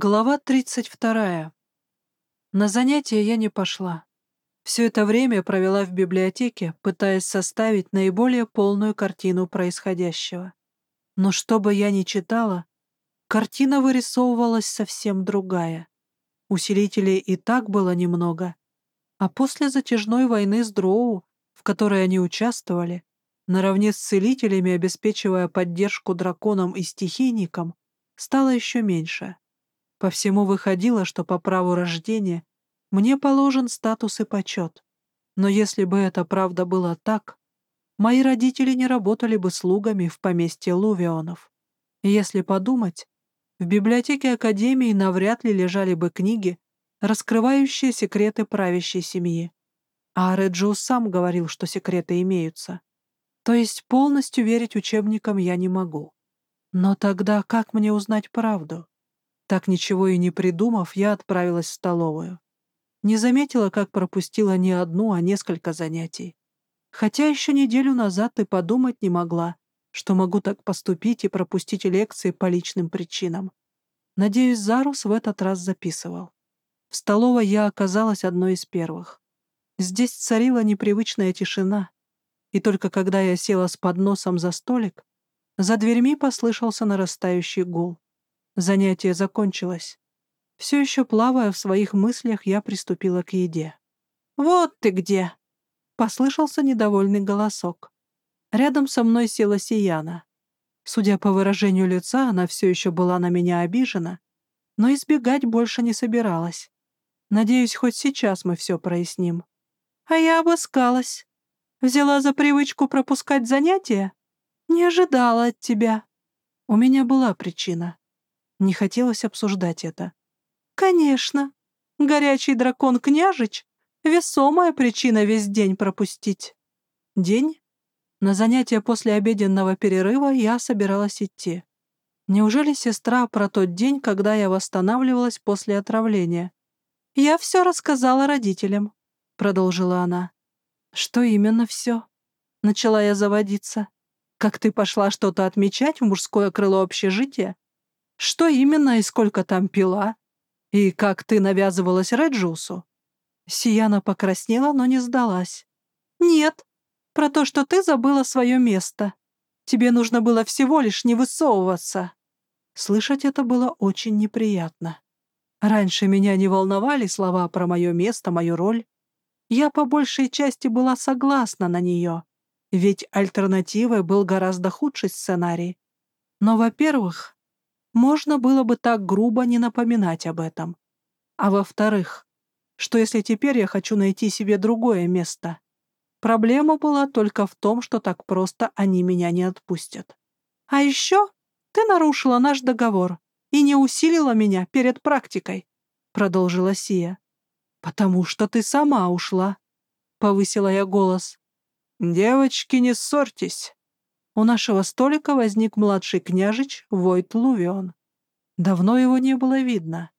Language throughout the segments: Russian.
Глава 32. На занятия я не пошла. Все это время провела в библиотеке, пытаясь составить наиболее полную картину происходящего. Но что бы я ни читала, картина вырисовывалась совсем другая. Усилителей и так было немного. А после затяжной войны с Дроу, в которой они участвовали, наравне с целителями, обеспечивая поддержку драконам и стихийникам, стало еще меньше. По всему выходило, что по праву рождения мне положен статус и почет. Но если бы это правда было так, мои родители не работали бы слугами в поместье Лувионов. если подумать, в библиотеке Академии навряд ли лежали бы книги, раскрывающие секреты правящей семьи. А Реджиус сам говорил, что секреты имеются. То есть полностью верить учебникам я не могу. Но тогда как мне узнать правду? Так ничего и не придумав, я отправилась в столовую. Не заметила, как пропустила не одну, а несколько занятий. Хотя еще неделю назад и подумать не могла, что могу так поступить и пропустить лекции по личным причинам. Надеюсь, Зарус в этот раз записывал. В столовой я оказалась одной из первых. Здесь царила непривычная тишина, и только когда я села с подносом за столик, за дверьми послышался нарастающий гул. Занятие закончилось. Все еще плавая в своих мыслях, я приступила к еде. «Вот ты где!» — послышался недовольный голосок. Рядом со мной села Сияна. Судя по выражению лица, она все еще была на меня обижена, но избегать больше не собиралась. Надеюсь, хоть сейчас мы все проясним. А я обыскалась. Взяла за привычку пропускать занятия? Не ожидала от тебя. У меня была причина. Не хотелось обсуждать это. «Конечно. Горячий дракон-княжич — весомая причина весь день пропустить». «День?» На занятие после обеденного перерыва я собиралась идти. Неужели сестра про тот день, когда я восстанавливалась после отравления? «Я все рассказала родителям», — продолжила она. «Что именно все?» Начала я заводиться. «Как ты пошла что-то отмечать в мужское крыло общежития?» Что именно и сколько там пила? И как ты навязывалась Реджусу?» Сияна покраснела, но не сдалась. «Нет, про то, что ты забыла свое место. Тебе нужно было всего лишь не высовываться». Слышать это было очень неприятно. Раньше меня не волновали слова про мое место, мою роль. Я по большей части была согласна на нее, ведь альтернативой был гораздо худший сценарий. Но, во-первых, можно было бы так грубо не напоминать об этом. А во-вторых, что если теперь я хочу найти себе другое место? Проблема была только в том, что так просто они меня не отпустят. А еще ты нарушила наш договор и не усилила меня перед практикой, продолжила Сия. Потому что ты сама ушла, повысила я голос. Девочки, не ссорьтесь. У нашего столика возник младший княжич Войт Лувион. Давно его не было видно.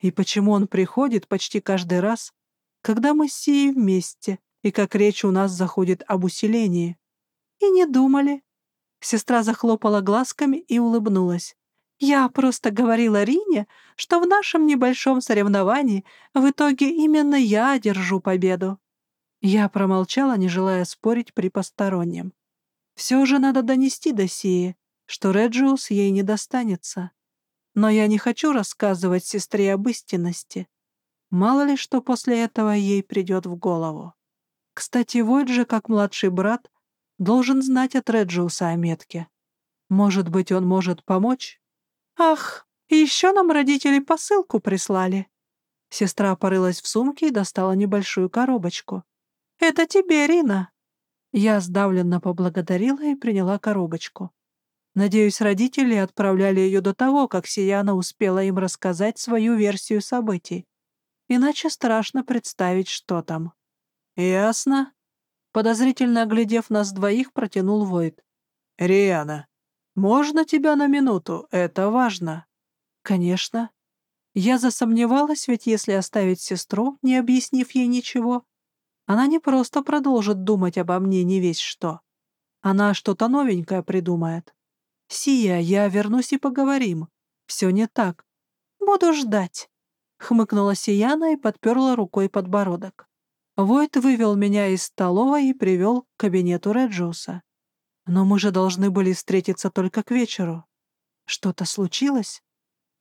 И почему он приходит почти каждый раз, когда мы с Сией вместе, и как речь у нас заходит об усилении? И не думали. Сестра захлопала глазками и улыбнулась. Я просто говорила Рине, что в нашем небольшом соревновании в итоге именно я одержу победу. Я промолчала, не желая спорить при постороннем. Все же надо донести до Сии, что Реджиус ей не достанется. Но я не хочу рассказывать сестре об истинности. Мало ли что после этого ей придет в голову. Кстати, Войд же, как младший брат, должен знать от Реджиуса о метке. Может быть, он может помочь? Ах, еще нам родители посылку прислали. Сестра порылась в сумке и достала небольшую коробочку. «Это тебе, Рина!» Я сдавленно поблагодарила и приняла коробочку. Надеюсь, родители отправляли ее до того, как Сияна успела им рассказать свою версию событий. Иначе страшно представить, что там. «Ясно?» Подозрительно оглядев нас двоих, протянул Войд. «Риана, можно тебя на минуту? Это важно». «Конечно». Я засомневалась, ведь если оставить сестру, не объяснив ей ничего, она не просто продолжит думать обо мне не весь что. Она что-то новенькое придумает. «Сия, я вернусь и поговорим. Все не так». «Буду ждать», — хмыкнула Сияна и подперла рукой подбородок. Войт вывел меня из столовой и привел к кабинету Реджиуса. Но мы же должны были встретиться только к вечеру. Что-то случилось?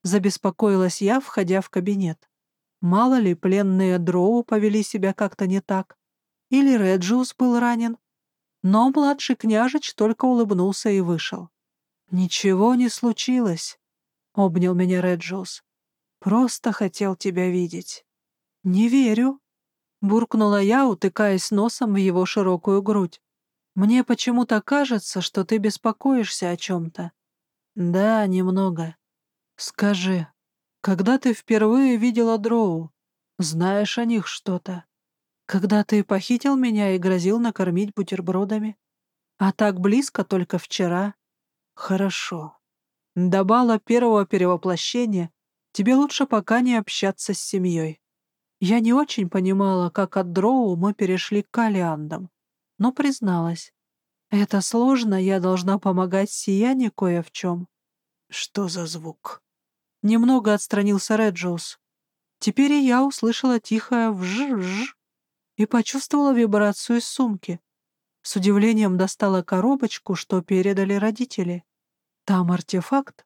Забеспокоилась я, входя в кабинет. Мало ли, пленные дроу повели себя как-то не так. Или Реджиус был ранен. Но младший княжич только улыбнулся и вышел. «Ничего не случилось», — обнял меня Реджиус. «Просто хотел тебя видеть». «Не верю», — буркнула я, утыкаясь носом в его широкую грудь. «Мне почему-то кажется, что ты беспокоишься о чем-то». «Да, немного. Скажи, когда ты впервые видела Дроу? Знаешь о них что-то? Когда ты похитил меня и грозил накормить бутербродами? А так близко только вчера? Хорошо. До бала первого перевоплощения тебе лучше пока не общаться с семьей. Я не очень понимала, как от Дроу мы перешли к Калиандам, но призналась. Это сложно, я должна помогать Сияне кое в чем. Что за звук? Немного отстранился Реджиус. Теперь и я услышала тихое «вж-вж» и почувствовала вибрацию из сумки. С удивлением достала коробочку, что передали родители. Там артефакт.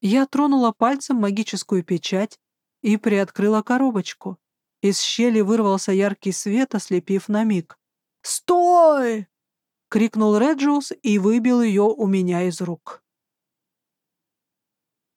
Я тронула пальцем магическую печать и приоткрыла коробочку. Из щели вырвался яркий свет, ослепив на миг. «Стой!» — крикнул Реджиус и выбил ее у меня из рук.